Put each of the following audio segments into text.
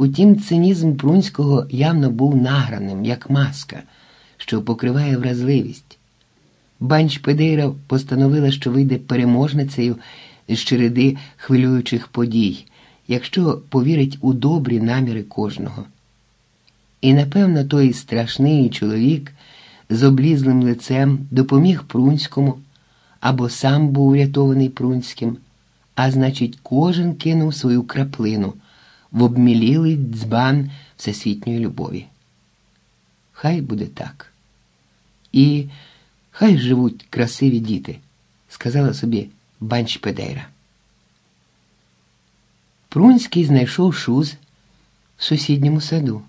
Утім, цинізм Прунського явно був награним, як маска, що покриває вразливість. Банч Педейра постановила, що вийде переможницею з череди хвилюючих подій, якщо повірить у добрі наміри кожного. І, напевно, той страшний чоловік з облізлим лицем допоміг Прунському або сам був урятований Прунським, а значить, кожен кинув свою краплину в обмілілий дзбан всесвітньої любові. Хай буде так. І хай живуть красиві діти, сказала собі Банч Педейра. Прунський знайшов шуз в сусідньому саду.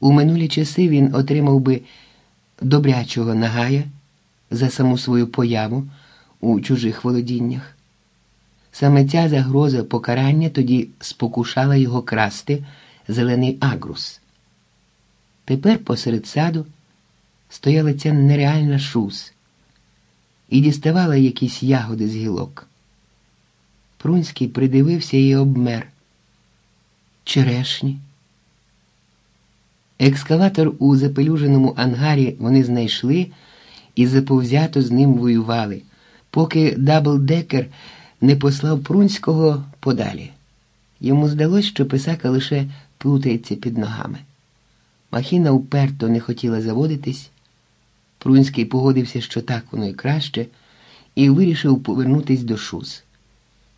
У минулі часи він отримав би добрячого нагая за саму свою появу у чужих володіннях. Саме ця загроза покарання тоді спокушала його красти зелений агрус. Тепер посеред саду стояла ця нереальна шуз і діставала якісь ягоди з гілок. Прунський придивився і обмер. Черешні. Екскаватор у запелюженому ангарі вони знайшли і заповзято з ним воювали, поки Даблдекер не послав Прунського подалі. Йому здалось, що писака лише плутається під ногами. Махіна уперто не хотіла заводитись. Прунський погодився, що так воно й краще, і вирішив повернутись до шуз.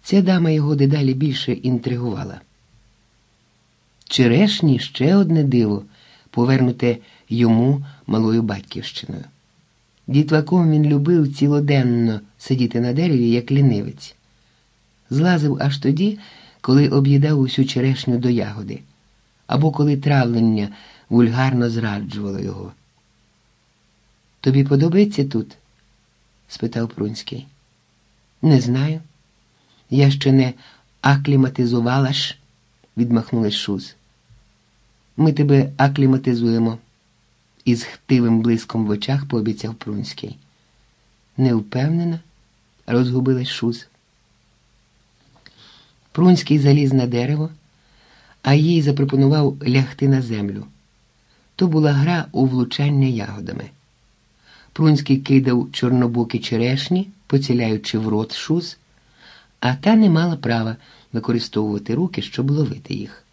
Ця дама його дедалі більше інтригувала. Черешні ще одне диво, повернуте йому малою батьківщиною. Дітваком він любив цілоденно сидіти на дереві, як лінивець. Злазив аж тоді, коли об'їдав усю черешню до ягоди, або коли травлення вульгарно зраджувало його. Тобі подобається тут? спитав Прунський. Не знаю. Я ще не акліматизувала ж, відмахнулась Шуз. Ми тебе акліматизуємо, із хтивим блиском в очах пообіцяв Прунський. Не впевнена, розгубилась Шуз. Прунський заліз на дерево, а їй запропонував лягти на землю. То була гра у влучання ягодами. Прунський кидав чорнобокі черешні, поціляючи в рот шуз, а та не мала права використовувати руки, щоб ловити їх.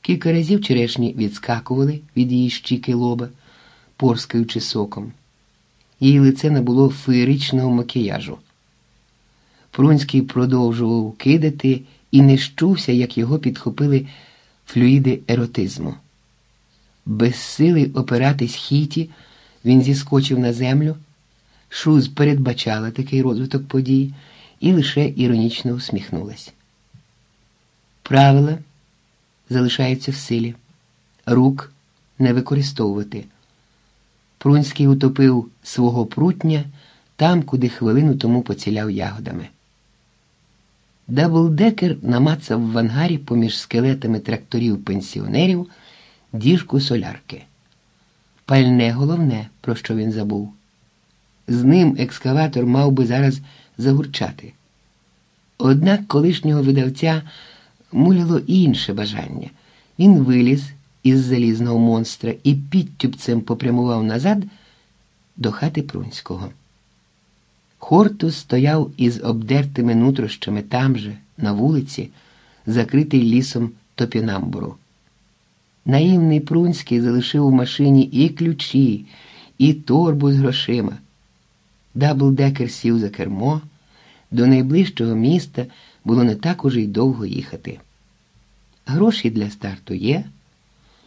Кілька разів черешні відскакували від її щіки лоба, порскаючи соком. Її лице набуло феєричного макіяжу. Прунський продовжував кидати і не щувся, як його підхопили флюїди еротизму. Без сили опиратись хіті, він зіскочив на землю. Шуз передбачала такий розвиток подій і лише іронічно усміхнулась. Правила залишаються в силі, рук не використовувати. Прунський утопив свого прутня там, куди хвилину тому поціляв ягодами. Даблдекер намацав в ангарі поміж скелетами тракторів пенсіонерів діжку солярки. Пальне головне, про що він забув. З ним екскаватор мав би зараз загурчати. Однак колишнього видавця муляло інше бажання. Він виліз із залізного монстра і підтюбцем попрямував назад до хати Прунського. Хортус стояв із обдертими нутрощами там же, на вулиці, закритий лісом топінамбуру. Наївний Прунський залишив у машині і ключі, і торбу з грошима. Даблдекер сів за кермо. До найближчого міста було не так уже й довго їхати. Гроші для старту є,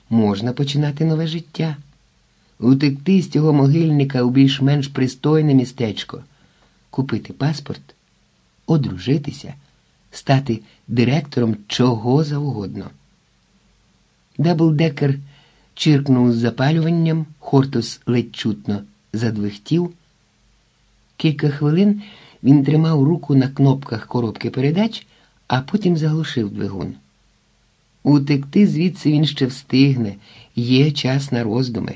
можна починати нове життя, утекти з цього могильника у більш-менш пристойне містечко, купити паспорт, одружитися, стати директором чого завгодно. Даблдекер чиркнув з запалюванням, Хортус ледь чутно задвихтів. Кілька хвилин він тримав руку на кнопках коробки передач, а потім заглушив двигун. Утекти звідси він ще встигне, є час на роздуми.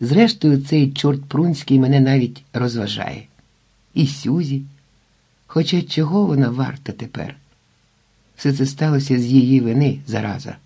Зрештою, цей чорт Прунський мене навіть розважає. І Сюзі, хоча чого вона варта тепер? Все це сталося з її вини зараза.